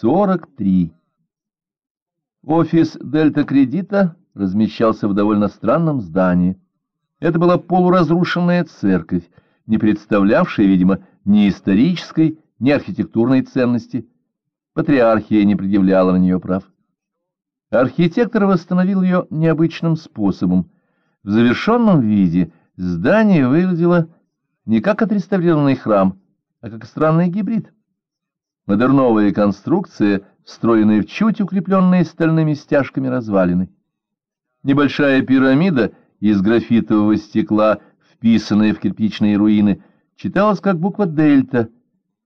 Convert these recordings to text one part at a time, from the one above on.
43. Офис Дельта Кредита размещался в довольно странном здании. Это была полуразрушенная церковь, не представлявшая, видимо, ни исторической, ни архитектурной ценности. Патриархия не предъявляла на нее прав. Архитектор восстановил ее необычным способом. В завершенном виде здание выглядело не как отреставрированный храм, а как странный гибрид. Модерновая конструкция, встроенная в чуть укрепленные стальными стяжками развалины. Небольшая пирамида из графитового стекла, вписанная в кирпичные руины, читалась как буква «дельта».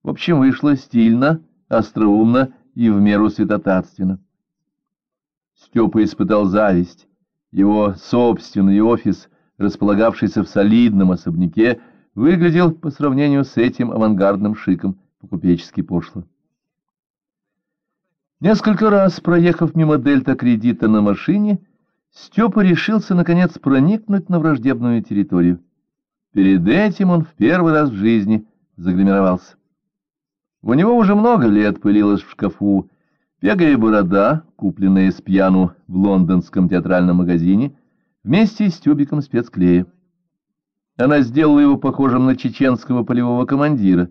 В общем, вышло стильно, остроумно и в меру святотатственно. Степа испытал зависть. Его собственный офис, располагавшийся в солидном особняке, выглядел по сравнению с этим авангардным шиком по-купечески пошло. Несколько раз, проехав мимо дельта кредита на машине, Степа решился, наконец, проникнуть на враждебную территорию. Перед этим он в первый раз в жизни загримировался. У него уже много лет пылилась в шкафу пегая борода, купленная с пьяну в лондонском театральном магазине, вместе с тюбиком спецклея. Она сделала его похожим на чеченского полевого командира.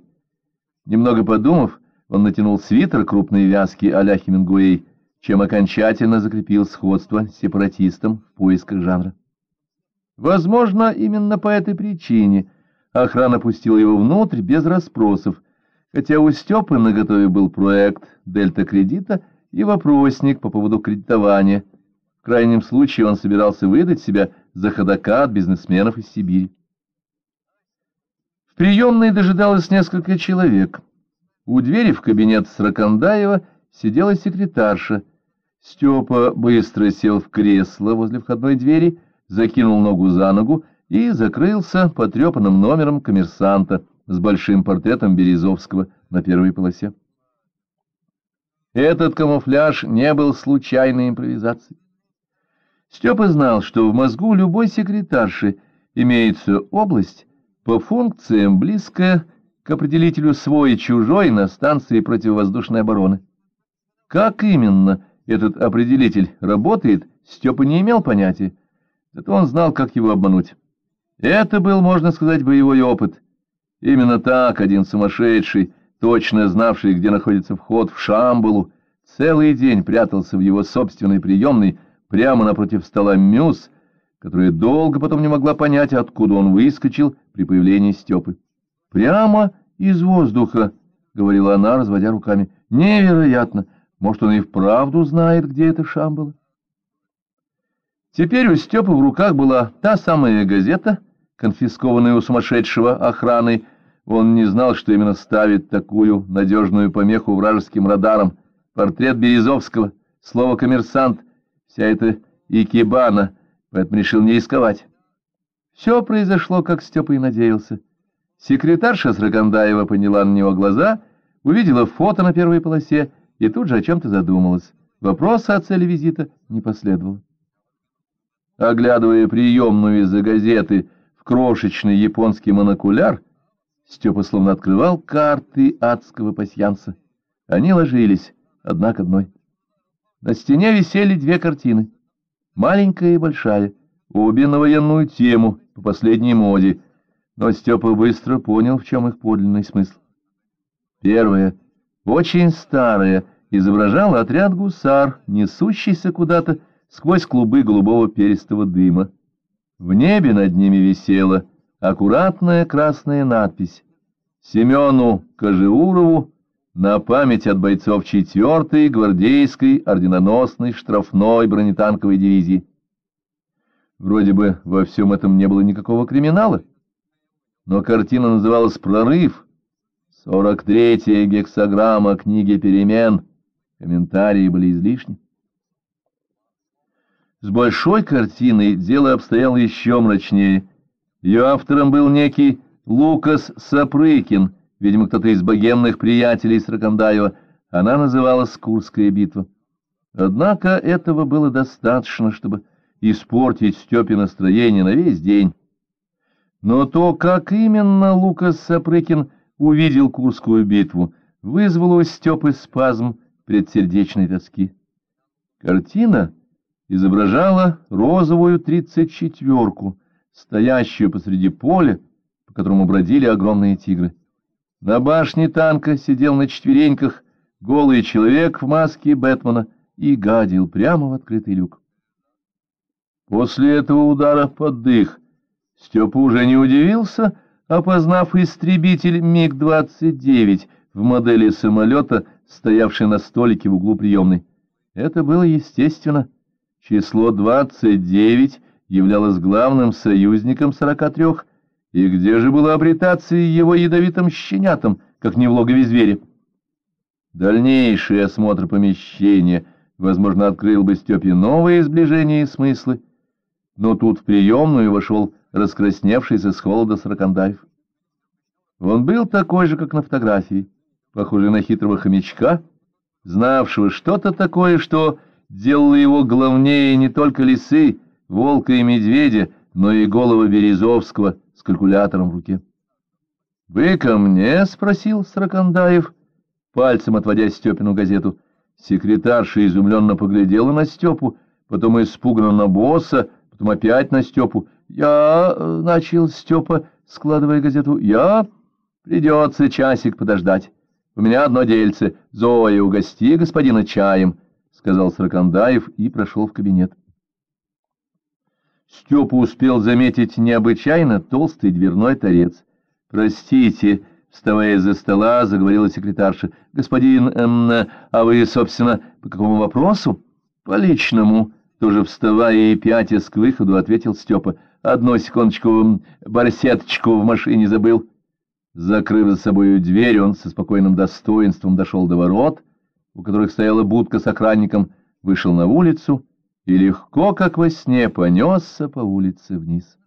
Немного подумав, он натянул свитер крупной вязки а-ля Хемингуэй, чем окончательно закрепил сходство с сепаратистом в поисках жанра. Возможно, именно по этой причине охрана пустила его внутрь без расспросов, хотя у Степы наготове был проект «Дельта-кредита» и вопросник по поводу кредитования. В крайнем случае он собирался выдать себя за ходока от бизнесменов из Сибири приемной дожидалось несколько человек. У двери в кабинет Сракандаева сидела секретарша. Степа быстро сел в кресло возле входной двери, закинул ногу за ногу и закрылся потрепанным номером коммерсанта с большим портретом Березовского на первой полосе. Этот камуфляж не был случайной импровизацией. Степа знал, что в мозгу любой секретарши имеется область, по функциям близкая к определителю свой и чужой на станции противовоздушной обороны. Как именно этот определитель работает, Степа не имел понятия, зато он знал, как его обмануть. Это был, можно сказать, боевой опыт. Именно так один сумасшедший, точно знавший, где находится вход в Шамбалу, целый день прятался в его собственной приемной прямо напротив стола Мюс, которая долго потом не могла понять, откуда он выскочил при появлении Степы. «Прямо из воздуха», — говорила она, разводя руками. «Невероятно! Может, он и вправду знает, где это Шамбала?» Теперь у Степы в руках была та самая газета, конфискованная у сумасшедшего охраной. Он не знал, что именно ставит такую надежную помеху вражеским радарам. Портрет Березовского, слово «коммерсант», вся эта икебана — поэтому решил не рисковать. Все произошло, как Степа и надеялся. Секретарша Срагандаева поняла на него глаза, увидела фото на первой полосе и тут же о чем-то задумалась. Вопроса о цели визита не последовало. Оглядывая приемную из-за газеты в крошечный японский монокуляр, Степа словно открывал карты адского пасьянса. Они ложились одна к одной. На стене висели две картины — маленькая и большая, обе на военную тему, по последней моде, но Степа быстро понял, в чем их подлинный смысл. Первая, очень старая, изображала отряд гусар, несущийся куда-то сквозь клубы голубого перистого дыма. В небе над ними висела аккуратная красная надпись «Семену Кожеурову на память от бойцов 4-й гвардейской орденоносной штрафной бронетанковой дивизии. Вроде бы во всем этом не было никакого криминала, но картина называлась «Прорыв», 43-я гексограмма книги «Перемен», комментарии были излишни. С большой картиной дело обстояло еще мрачнее. Ее автором был некий Лукас Сапрыкин — видимо, кто-то из богемных приятелей Сракандаева, она называлась «Курская битва». Однако этого было достаточно, чтобы испортить Степе настроение на весь день. Но то, как именно Лукас Сапрыкин увидел Курскую битву, вызвало у Степы спазм предсердечной тоски. Картина изображала розовую тридцать четверку, стоящую посреди поля, по которому бродили огромные тигры. На башне танка сидел на четвереньках голый человек в маске Бэтмена и гадил прямо в открытый люк. После этого удара под дых Степа уже не удивился, опознав истребитель МиГ-29 в модели самолета, стоявший на столике в углу приемной. Это было естественно. Число 29 являлось главным союзником 43, и где же было обретаться его ядовитым щенятам, как не в логове зверя? Дальнейший осмотр помещения, возможно, открыл бы Степе новые сближения и смыслы, но тут в приемную вошел раскрасневшийся с холода Сракандаев. Он был такой же, как на фотографии, похожий на хитрого хомячка, знавшего что-то такое, что делало его главнее не только лисы, волка и медведя, но и голова Березовского с калькулятором в руке. — Вы ко мне? — спросил Сракандаев, пальцем отводя Степину газету. Секретарша изумленно поглядела на Степу, потом испуганно на босса, потом опять на Степу. «Я...» — начал Степа, складывая газету. «Я...» «Придется часик подождать. У меня одно дельце. Зоя, угости господина чаем», — сказал Сракандаев и прошел в кабинет. Степа успел заметить необычайно толстый дверной торец. «Простите», — вставая из-за стола, заговорила секретарша. «Господин, эм, а вы, собственно, по какому вопросу?» «По личному», тоже вставая и пятясь к выходу, ответил Степа. Одну секундочку, барсеточку в машине забыл. Закрыв за собою дверь, он со спокойным достоинством дошел до ворот, у которых стояла будка с охранником, вышел на улицу и легко, как во сне, понесся по улице вниз.